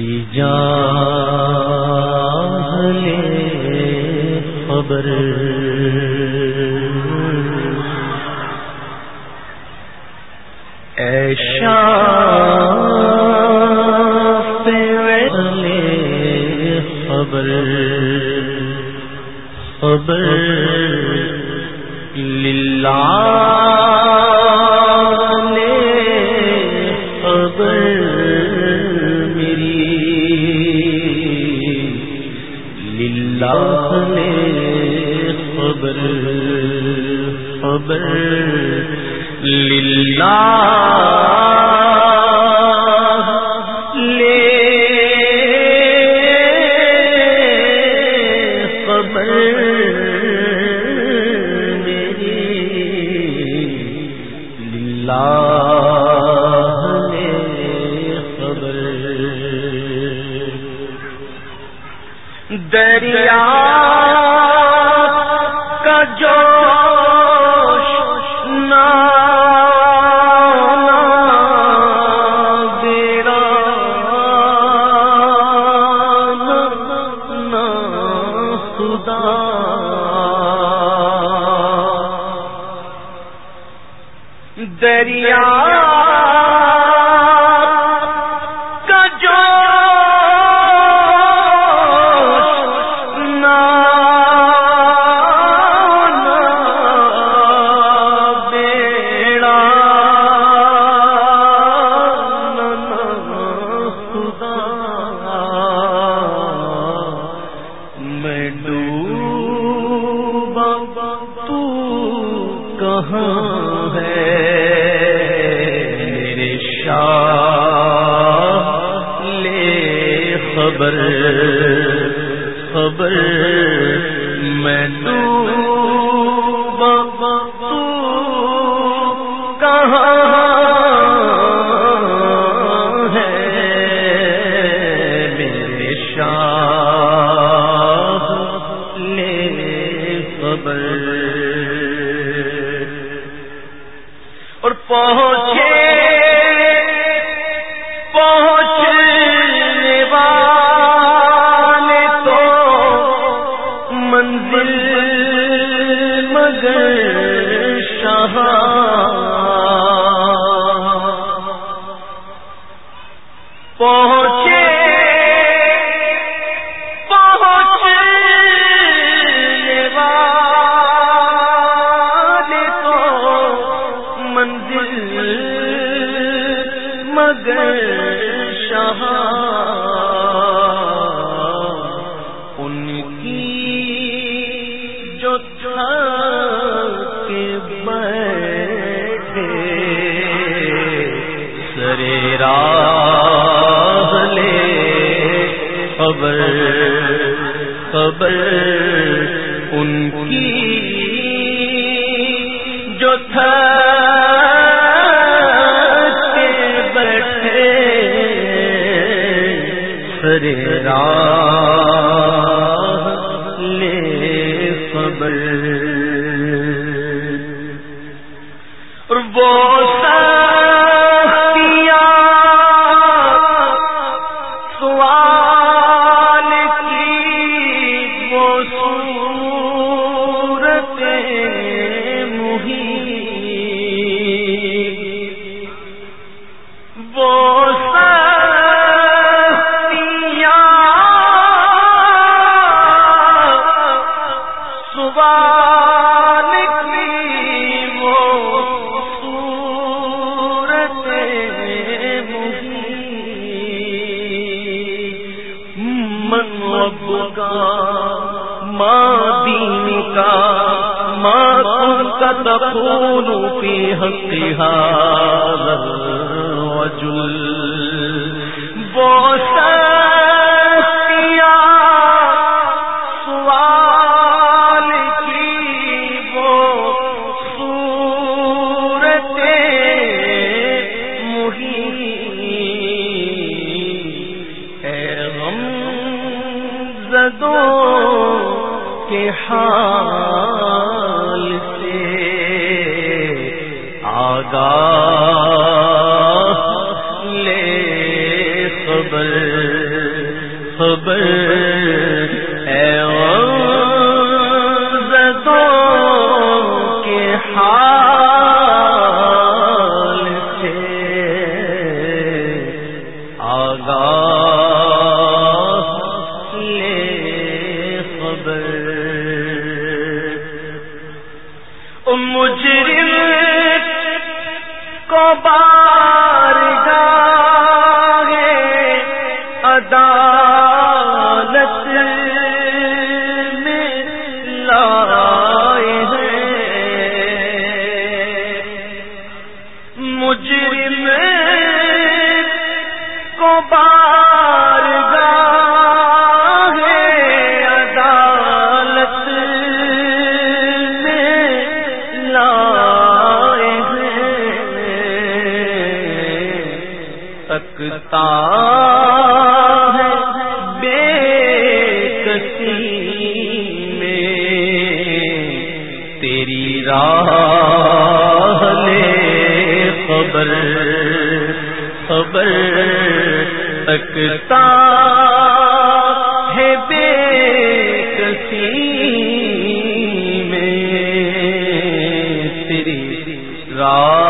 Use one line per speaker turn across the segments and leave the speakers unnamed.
کی جان لے خبر۔ ایشا لے خبر خبر۔ خبر خبر للہ دریا خبر خبر مگر شاہ ان کی جو بیٹھے سرے راہ لے، خبر خبر ان کی جو تھا راہ لے خبر وہ سیا سوا رب کا ماں دین کا ماں کا تپون فی حقها رجل زدوں کے حال سے آگاہ لے خبر خبر عدالت میں لائے ہیں۔ مجرم کو بار عدالت میں لائے ہیں۔ تکتا تکتا ہے بے کسی میں تیری رات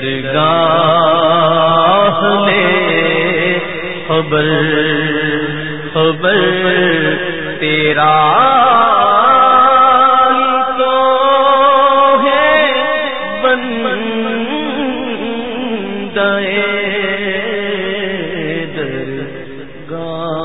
درگاہ میں خبر خبر تیرا درگاہ